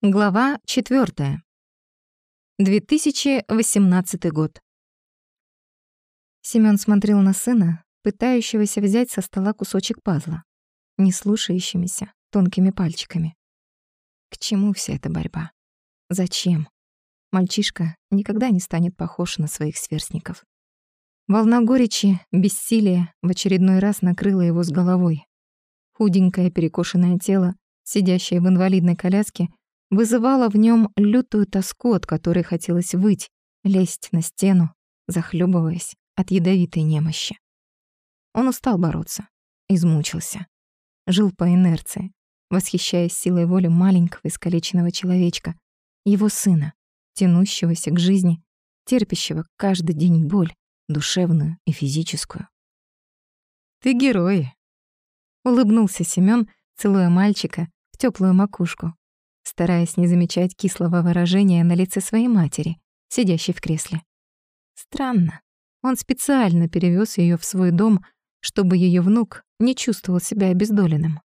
Глава 4. 2018 год. Семён смотрел на сына, пытающегося взять со стола кусочек пазла, не слушающимися тонкими пальчиками. К чему вся эта борьба? Зачем? Мальчишка никогда не станет похож на своих сверстников. Волна горечи, бессилия в очередной раз накрыла его с головой. Худенькое перекошенное тело, сидящее в инвалидной коляске, вызывала в нем лютую тоску, от которой хотелось выть, лезть на стену, захлебываясь от ядовитой немощи. Он устал бороться, измучился, жил по инерции, восхищаясь силой воли маленького искалеченного человечка, его сына, тянущегося к жизни, терпящего каждый день боль, душевную и физическую. «Ты герой!» — улыбнулся Семён, целуя мальчика в теплую макушку, стараясь не замечать кислого выражения на лице своей матери, сидящей в кресле. Странно. Он специально перевез ее в свой дом, чтобы ее внук не чувствовал себя обездоленным.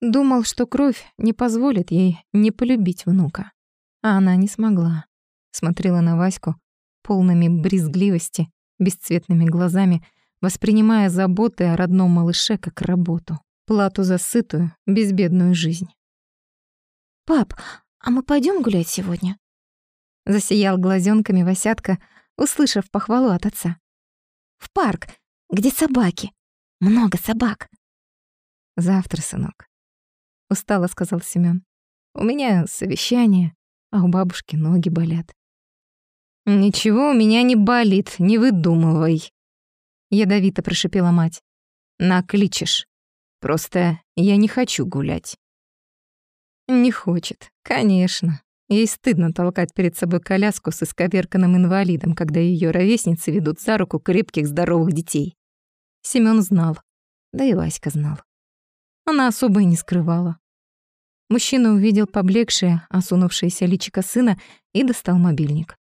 Думал, что кровь не позволит ей не полюбить внука. А она не смогла. Смотрела на Ваську полными брезгливости, бесцветными глазами, воспринимая заботы о родном малыше как работу, плату за сытую, безбедную жизнь. «Пап, а мы пойдем гулять сегодня?» Засиял глазенками Васятка, услышав похвалу от отца. «В парк, где собаки. Много собак». «Завтра, сынок», — устало сказал Семён. «У меня совещание, а у бабушки ноги болят». «Ничего у меня не болит, не выдумывай», — ядовито прошипела мать. «Накличешь. Просто я не хочу гулять». Не хочет, конечно. Ей стыдно толкать перед собой коляску с исковерканным инвалидом, когда ее ровесницы ведут за руку крепких здоровых детей. Семён знал, да и Васька знал. Она особо и не скрывала. Мужчина увидел поблекшее, осунувшееся личико сына и достал мобильник.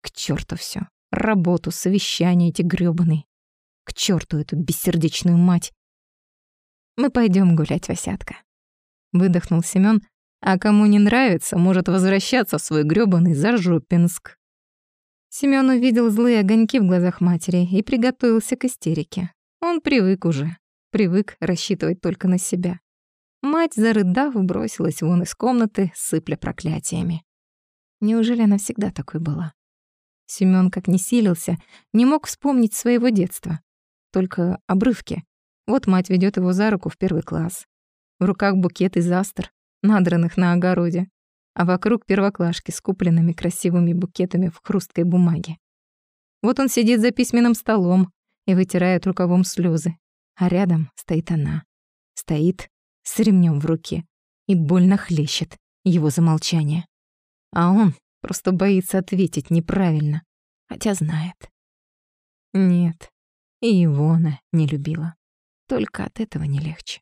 К черту все, Работу, совещания эти грёбаные. К черту эту бессердечную мать. Мы пойдем гулять, Васятка. Выдохнул Семён, а кому не нравится, может возвращаться в свой грёбаный Зажопинск. Семён увидел злые огоньки в глазах матери и приготовился к истерике. Он привык уже, привык рассчитывать только на себя. Мать, зарыдав, бросилась вон из комнаты, сыпля проклятиями. Неужели она всегда такой была? Семён, как не силился, не мог вспомнить своего детства. Только обрывки. Вот мать ведёт его за руку в первый класс. В руках букет из астр, надранных на огороде, а вокруг первоклашки с купленными красивыми букетами в хрусткой бумаге. Вот он сидит за письменным столом и вытирает рукавом слезы, а рядом стоит она. Стоит с ремнем в руке и больно хлещет его замолчание. А он просто боится ответить неправильно, хотя знает. Нет, и его она не любила. Только от этого не легче.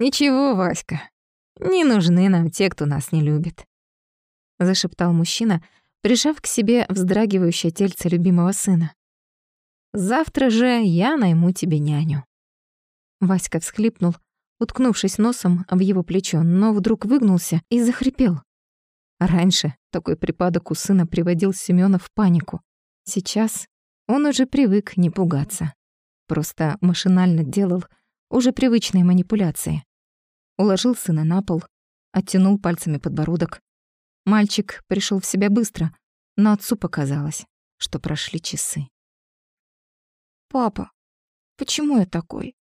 «Ничего, Васька, не нужны нам те, кто нас не любит», — зашептал мужчина, прижав к себе вздрагивающее тельце любимого сына. «Завтра же я найму тебе няню». Васька всхлипнул, уткнувшись носом в его плечо, но вдруг выгнулся и захрипел. Раньше такой припадок у сына приводил Семёна в панику. Сейчас он уже привык не пугаться. Просто машинально делал уже привычные манипуляции уложил сына на пол, оттянул пальцами подбородок. Мальчик пришел в себя быстро, но отцу показалось, что прошли часы. «Папа, почему я такой?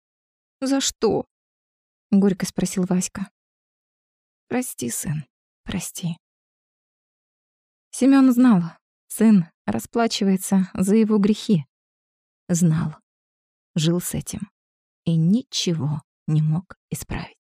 За что?» — горько спросил Васька. «Прости, сын, прости». Семён знал, сын расплачивается за его грехи. Знал, жил с этим и ничего не мог исправить.